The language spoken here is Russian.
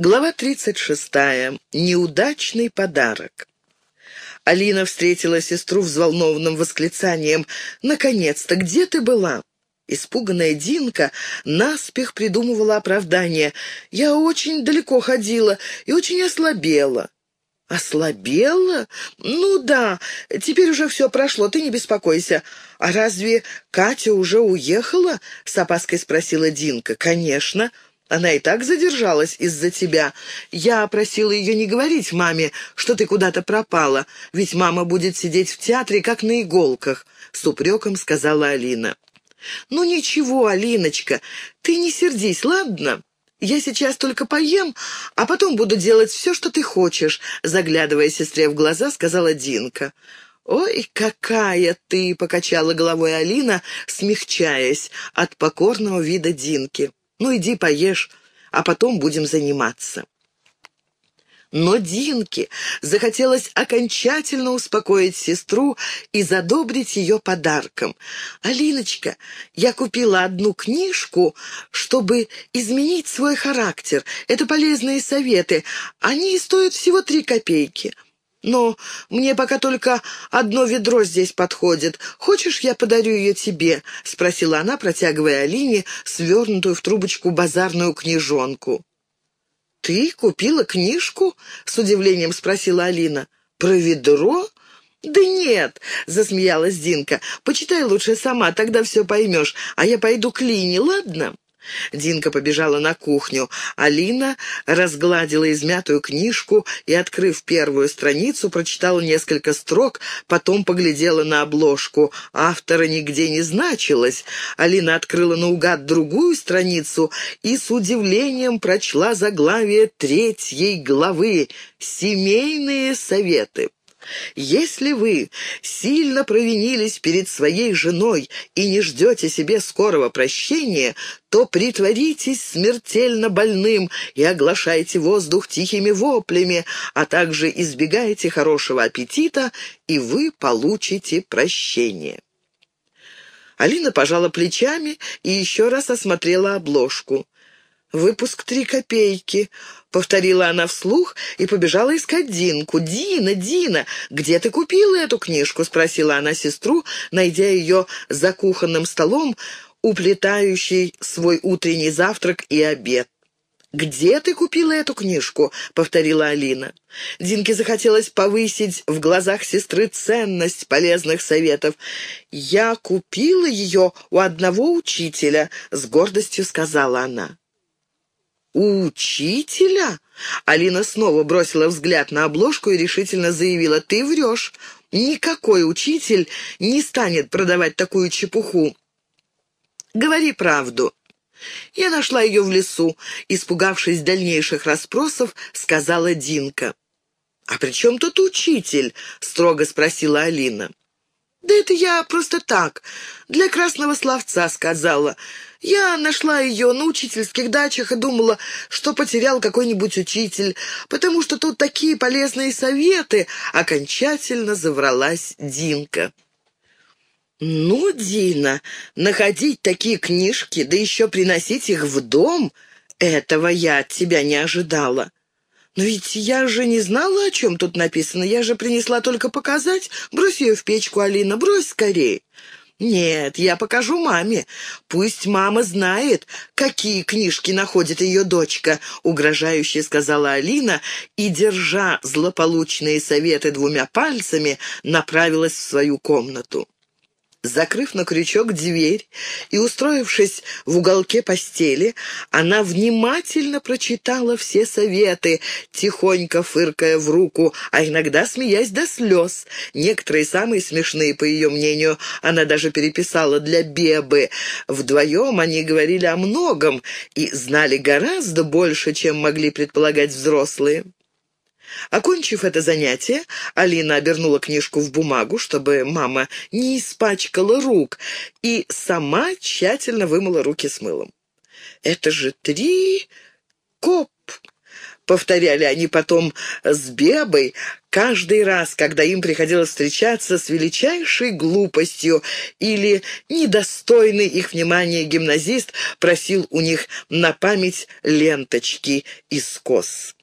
Глава 36. Неудачный подарок. Алина встретила сестру взволнованным восклицанием. «Наконец-то! Где ты была?» Испуганная Динка наспех придумывала оправдание. «Я очень далеко ходила и очень ослабела». «Ослабела? Ну да, теперь уже все прошло, ты не беспокойся. А разве Катя уже уехала?» — с опаской спросила Динка. «Конечно». Она и так задержалась из-за тебя. Я просила ее не говорить маме, что ты куда-то пропала, ведь мама будет сидеть в театре, как на иголках», — с упреком сказала Алина. «Ну ничего, Алиночка, ты не сердись, ладно? Я сейчас только поем, а потом буду делать все, что ты хочешь», — заглядывая сестре в глаза, сказала Динка. «Ой, какая ты!» — покачала головой Алина, смягчаясь от покорного вида Динки. Ну, иди поешь, а потом будем заниматься». Но Динке захотелось окончательно успокоить сестру и задобрить ее подарком. «Алиночка, я купила одну книжку, чтобы изменить свой характер. Это полезные советы. Они стоят всего три копейки. «Но мне пока только одно ведро здесь подходит. Хочешь, я подарю ее тебе?» — спросила она, протягивая Алине свернутую в трубочку базарную книжонку. «Ты купила книжку?» — с удивлением спросила Алина. «Про ведро?» «Да нет», — засмеялась Динка. «Почитай лучше сама, тогда все поймешь. А я пойду к Лине, ладно?» Динка побежала на кухню. Алина разгладила измятую книжку и, открыв первую страницу, прочитала несколько строк, потом поглядела на обложку. Автора нигде не значилось. Алина открыла наугад другую страницу и с удивлением прочла заглавие третьей главы «Семейные советы». Если вы сильно провинились перед своей женой и не ждете себе скорого прощения, то притворитесь смертельно больным и оглашайте воздух тихими воплями, а также избегайте хорошего аппетита, и вы получите прощение. Алина пожала плечами и еще раз осмотрела обложку. «Выпуск три копейки», — повторила она вслух и побежала искать Динку. «Дина, Дина, где ты купила эту книжку?» — спросила она сестру, найдя ее за кухонным столом, уплетающей свой утренний завтрак и обед. «Где ты купила эту книжку?» — повторила Алина. Динке захотелось повысить в глазах сестры ценность полезных советов. «Я купила ее у одного учителя», — с гордостью сказала она. «У учителя?» Алина снова бросила взгляд на обложку и решительно заявила, «Ты врешь. Никакой учитель не станет продавать такую чепуху. Говори правду». «Я нашла ее в лесу», — испугавшись дальнейших расспросов, сказала Динка. «А при чем тут учитель?» — строго спросила Алина. «Да это я просто так, для красного словца сказала. Я нашла ее на учительских дачах и думала, что потерял какой-нибудь учитель, потому что тут такие полезные советы. Окончательно завралась Динка. «Ну, Дина, находить такие книжки, да еще приносить их в дом, этого я от тебя не ожидала. Но ведь я же не знала, о чем тут написано. Я же принесла только показать. Брось ее в печку, Алина, брось скорее». «Нет, я покажу маме. Пусть мама знает, какие книжки находит ее дочка», — угрожающе сказала Алина и, держа злополучные советы двумя пальцами, направилась в свою комнату. Закрыв на крючок дверь и устроившись в уголке постели, она внимательно прочитала все советы, тихонько фыркая в руку, а иногда смеясь до слез. Некоторые самые смешные, по ее мнению, она даже переписала для Бебы. Вдвоем они говорили о многом и знали гораздо больше, чем могли предполагать взрослые. Окончив это занятие, Алина обернула книжку в бумагу, чтобы мама не испачкала рук, и сама тщательно вымыла руки с мылом. «Это же три коп!» повторяли они потом с Бебой, каждый раз, когда им приходилось встречаться с величайшей глупостью или недостойный их внимания гимназист просил у них на память ленточки из кос.